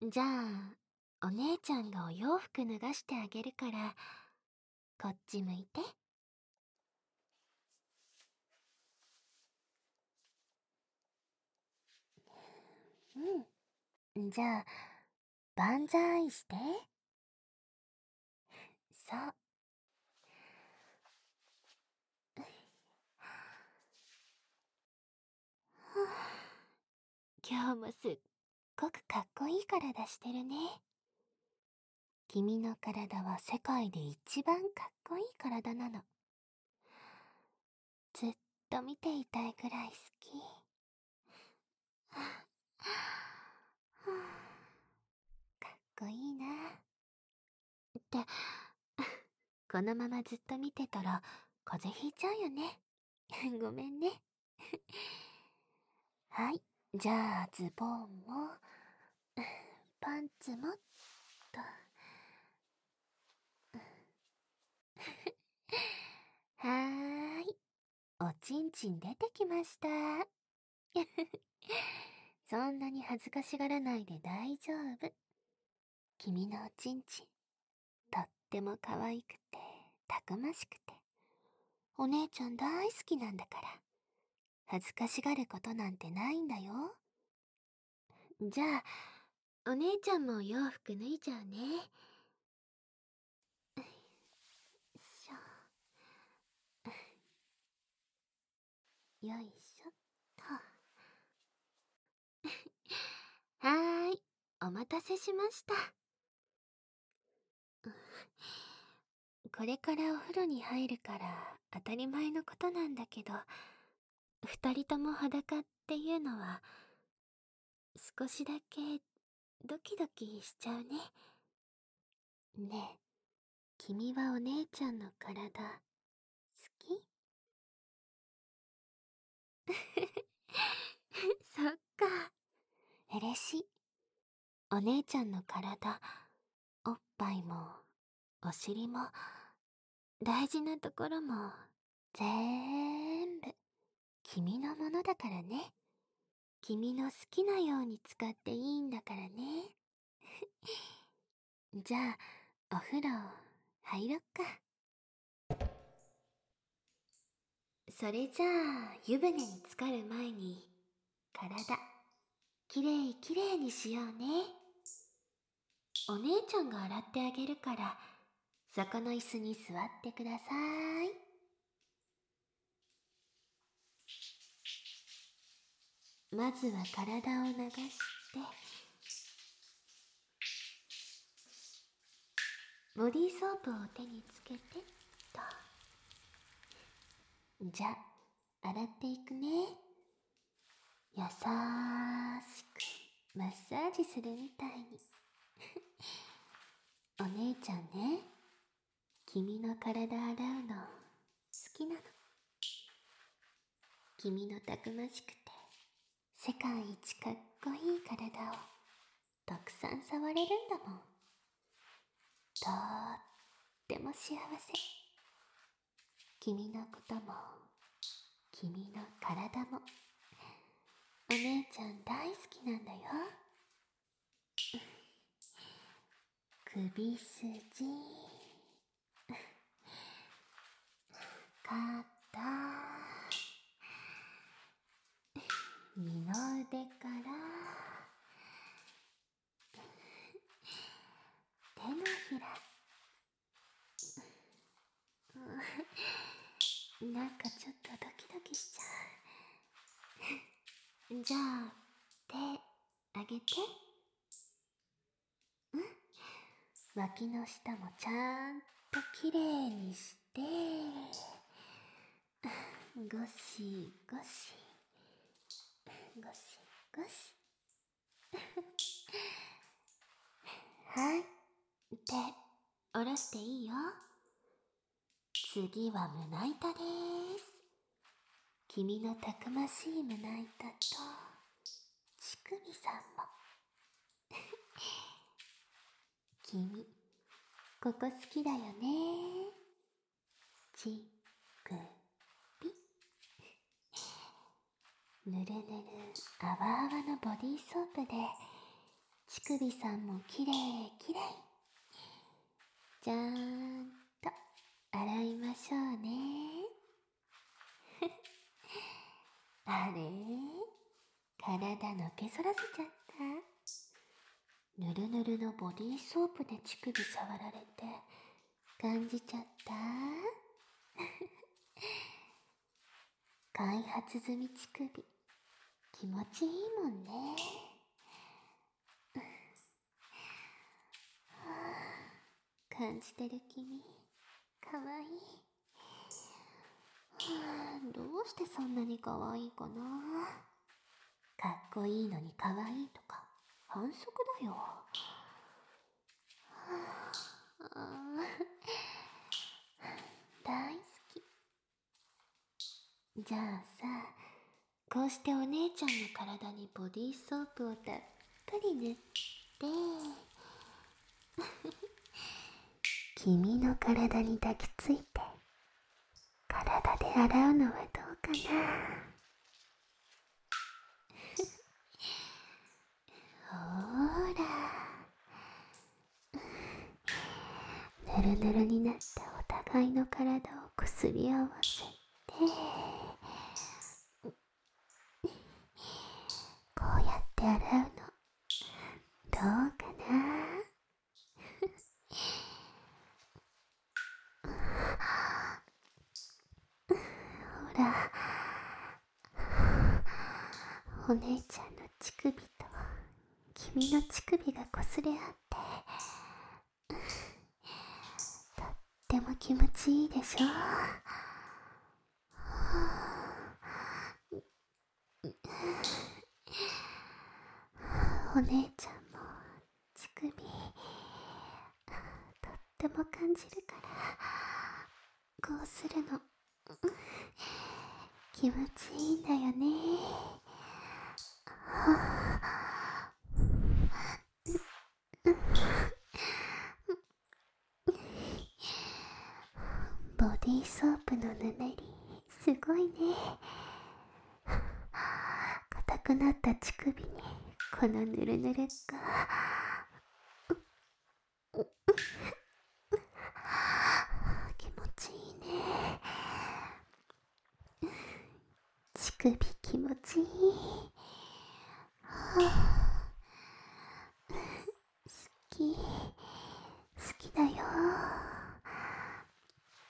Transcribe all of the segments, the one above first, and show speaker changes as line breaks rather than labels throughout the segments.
じゃあ、お姉ちゃんがお洋服脱がしてあげるから、こっち向いて。うん。じゃあ、万歳して。そう。今日もすっごくかっこいい体してるね。君の体は世界で一番かっこいい体なの。ずっと見ていたいくらい好き。かっこいいな。って、このままずっと見てたら風邪ひいちゃうよね。ごめんね。はい。じゃあ、ズボンも、パンツもっ、と。はーい。おちんちん出てきました。そんなに恥ずかしがらないで大丈夫。君のおちんちん、とっても可愛くて、たくましくて、お姉ちゃん大好きなんだから。恥ずかしがることなんてないんだよ。じゃあ、お姉ちゃんも洋服脱いじゃうね。よいしょ。よいしょっと。はーい、お待たせしました。これからお風呂に入るから当たり前のことなんだけど、二人とも裸っていうのは、少しだけドキドキしちゃうね。ねえ、君はお姉ちゃんの体、好き？そっか。嬉しい。お姉ちゃんの体、おっぱいも、お尻も、大事なところも、ぜーんぶ、君のものだからね。君の好きなように使っていいんだからね。じゃあ、お風呂入ろっか。それじゃあ、湯船に浸かる前に、体、きれいきれいにしようね。お姉ちゃんが洗ってあげるから、そこの椅子に座ってください。まずは体を流してボディーソープを手につけてと。じゃ洗っていくね。優しくマッサージするみたいに。お姉ちゃんね君の体洗うの好きなの。君のたくましくて。世界一かっこいい体をたくさん触れるんだもん。とっても幸せ。君のことも、君の体も、お姉ちゃん大好きなんだよ。首筋、肩、二の腕から手のひらなんかちょっとドキドキしちゃう。じゃあ手あげて。うん。脇の下もちゃんときれいにして。ゴシゴシ。ゴシゴシ。はい。手下ろしていいよ。次は胸板です。君のたくましい胸板と乳首さんも。君ここ好きだよね。ちくぬるぬるあわあわのボディーソープで乳首さんもきれいきれい。ちゃーんと洗いましょうね。あれ？体のけそらせちゃったぬるぬるのボディーソープで乳首触られて感じちゃった？開発済み乳首気持ちいいもんね。感じてる君。かわいい。どうしてそんなにかわいいかな。かっこいいのにかわいいとか。反則だよ。大好き。じゃあさこうしてお姉ちゃんの体にボディーソープをたっぷり塗って。君の体に抱きついて体で洗うのはどうかな？ほーら。ぬるぬるになったお互いの体をこすり合わせてこうやって洗うのどうかな。ほらお姉ちゃんの乳首と君の乳首がこすれ合ってとっても気持ちいいでしょ？お姉ちゃんも乳首とっても感じるからこうするの。気持ちいいんだよね。ボディーソープのぬめりすごいね。硬くなった乳首にこのぬるぬるが。気持ちいいね。乳首気持ちいい。好き。好きだよ。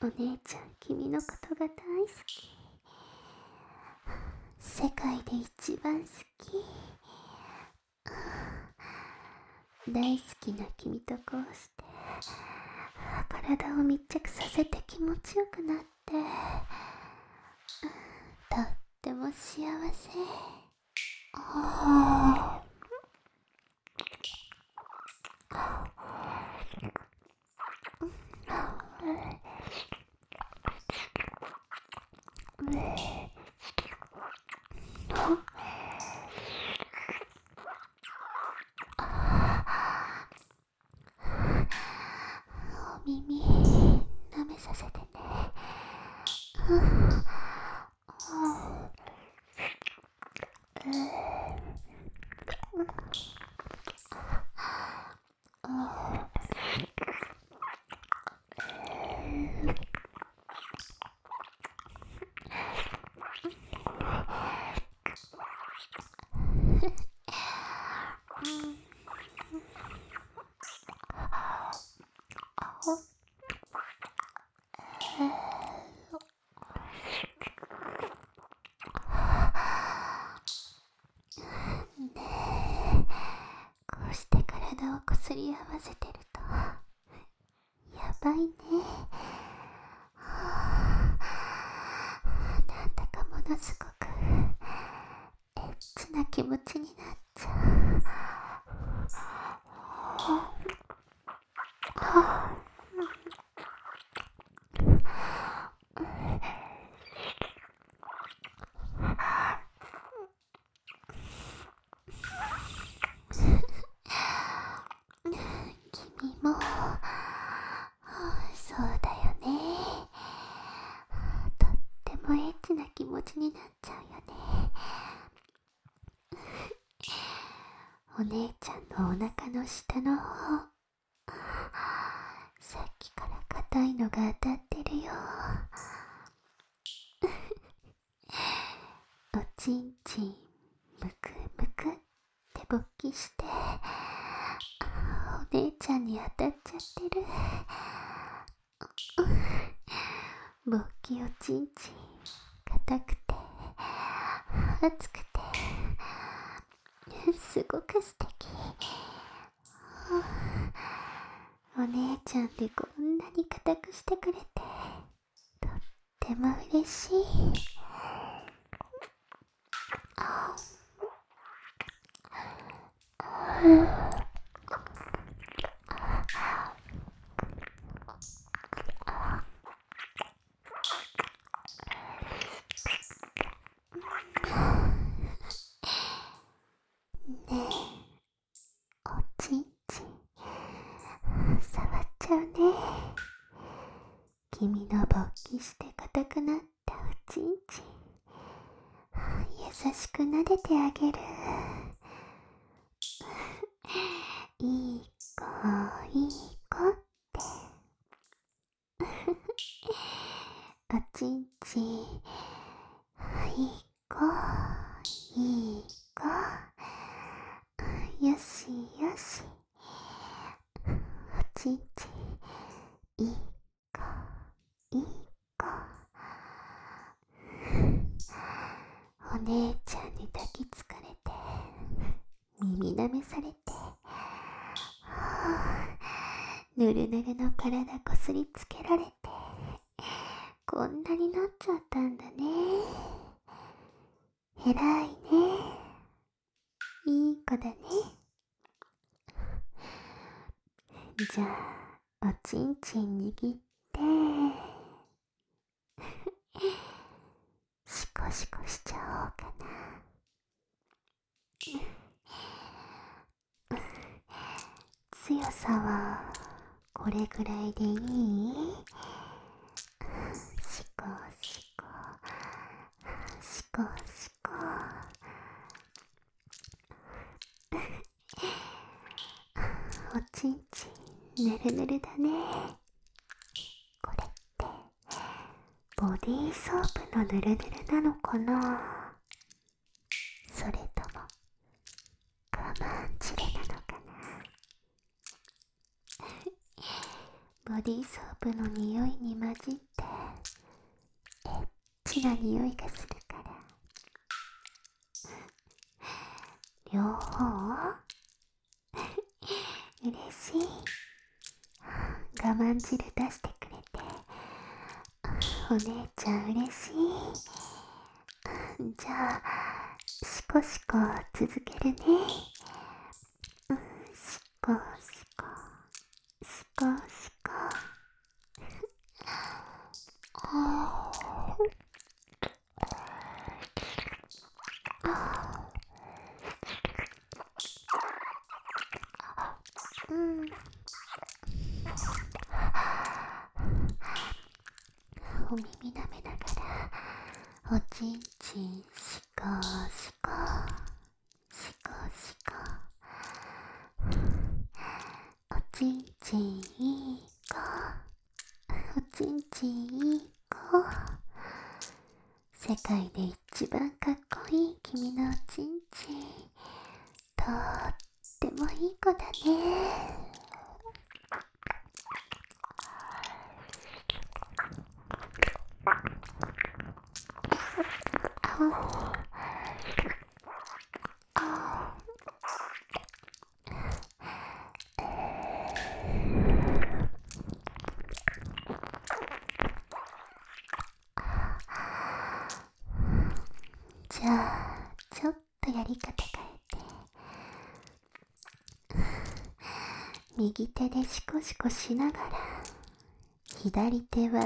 お姉ちゃん君のことが大好き。世界で一番好き。大好きな君とこうして体を密着させて気持ちよくなってとっても幸せ。お何? すり合わせてると。やばいね。は あなんだかものすごくエッチな気持ちになってゃう君もそうだよね。とってもエッチな気持ちになっちゃうよね。お姉ちゃんのお腹の下の方。さっきから硬いのが当たってるよおちんちんむくむくって勃起してお姉ちゃんに当たっちゃってる勃起おちんちん硬くて熱くてすごく素敵。お姉ちゃんでこんなに硬くしてくれてとっても嬉しい。ねえおちんちん触っちゃうね君の勃起して硬くなったおちんちん。優しく撫でてあげる。いい子いい子って。おちんちんいい子いい子。よしよし。おちんちんいい子いい子お姉ちゃんに抱きつかれて耳舐めされてぬるぬるの体こすりつけられてこんなになっちゃったんだね。えらいね。いい子だね。じゃあおちんちん握って。シコシコしちゃおうかな。強さはこれぐらいでいい？シコシコ。シコシコ。おちんちん。ぬるぬるだねこれってボディーソープのぬるぬるなのかな？それとも我慢汁なのかな？ボディーソープの匂いに混じってエッチな匂いがするから。両方 嬉しい。我慢汁出してくれ。てお姉ちゃん嬉しい。じゃあシコシコ続けるねシコシコシコシコうんお耳舐めながらおちんちんシコシコシコシコおちんちんいい子おちんちんいい子。世界で一番かっこいい君のおちんちん。とってもいい子だね。あちょっとやり方変えて。右手でシコシコしながら。左手は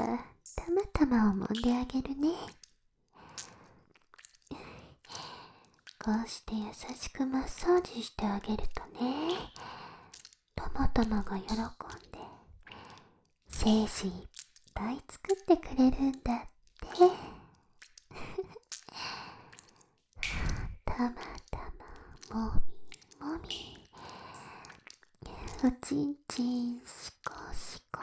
たまたまを揉んであげるね。こうして優しくマッサージしてあげるとねたまたまが喜んで精子いっぱい作ってくれるんだって。たまたまもみもみおちんちんしこしこ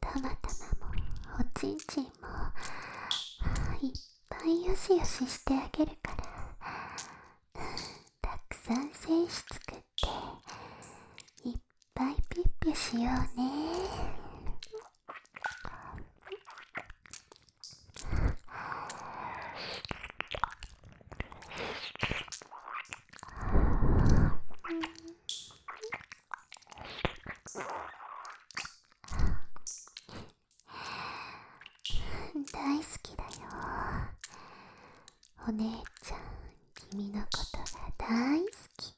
たまたまもおちんちんもいっぱいよしよししてあげるからたくさん精子作っていっぱいピッピしようね大好きだよ。お姉ちゃん君のことが大好き。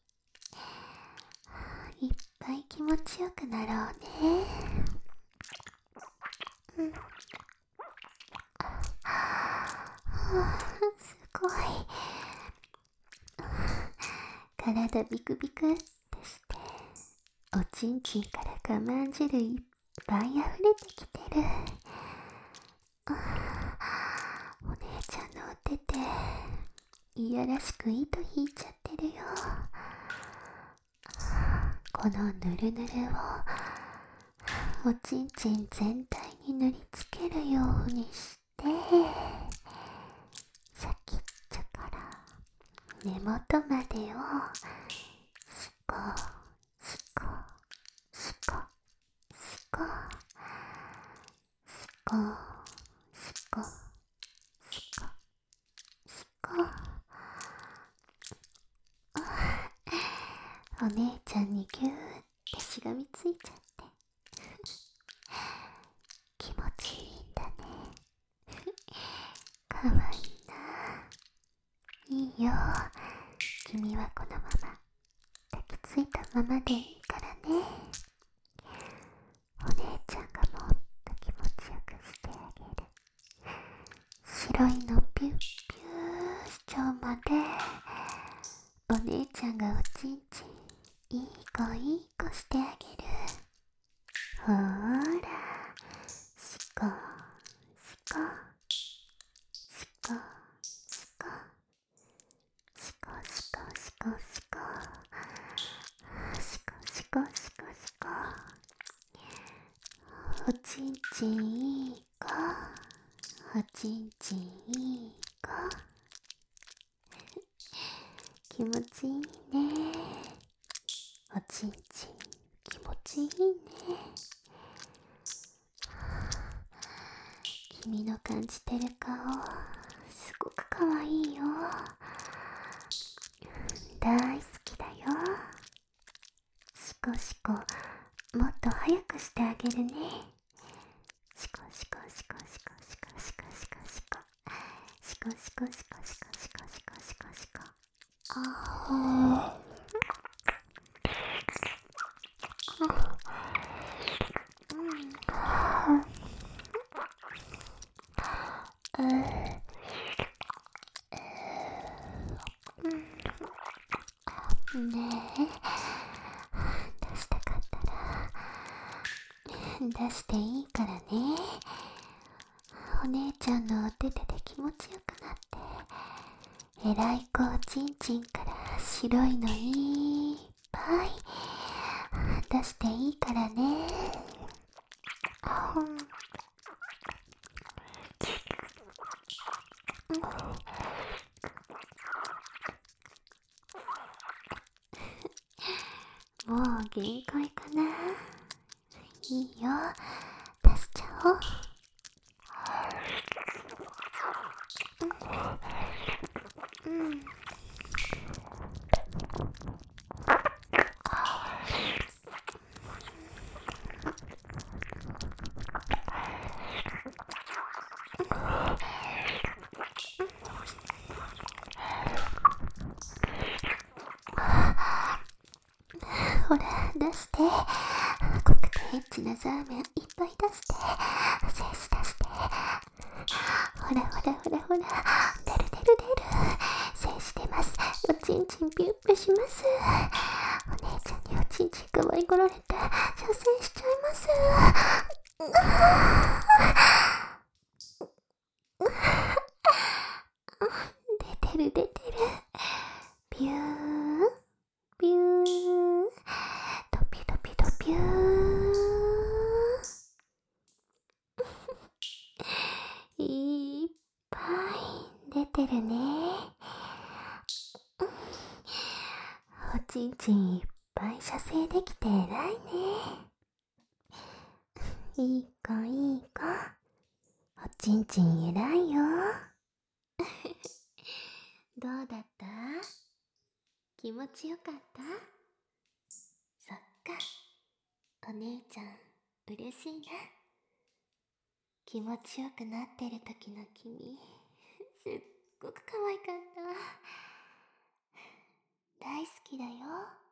いっぱい気持ちよくなろうね。うん。すごい。体ビクビク。ってしておちんちんから我慢汁いっぱい溢れてきてるお姉ちゃんのお手手いやらしく糸引いちゃってるよ。このぬるぬるをおちんちん全体に塗りつけるようにして先っちょから根元までをしこしこしこしこしこしこしこしこお姉ちゃんにぎゅーってしがみついちゃって。気持ちいいんだね。かわいいな。いいよ。君はこのまま抱きついたままでいい。しこしこしこおちんちんいい子おちんちん。いいカしカしカしカしカシカシカシカ。あー。ん。ねえ。出したかったら。出していいからね。お姉ちゃんのらい子おちんちんから白いのいっぱい出していいからね。ほん。もう限界かな。いいよ。出しちゃおう。ほら出して濃くてエッチなザーメンいっぱい出して。精子出して。ほらほらほらほら。出る出る出る。精子出ます。おちんちんピュッピュしますお姉ちゃんにおちちんちんくわいこられて、射精しちゃいます。出てる出てる。ビュー、ビュー、ドピドピドピュー。いっぱ出るね。おちんちんいっぱい射精できて偉いね。いい子いい子。おちんちん偉いよ。どうだった？気持ちよかった？そっか。お姉ちゃん、嬉しいな。気持ちよくなってる時の君、す っごく可愛かった。大好きだよ。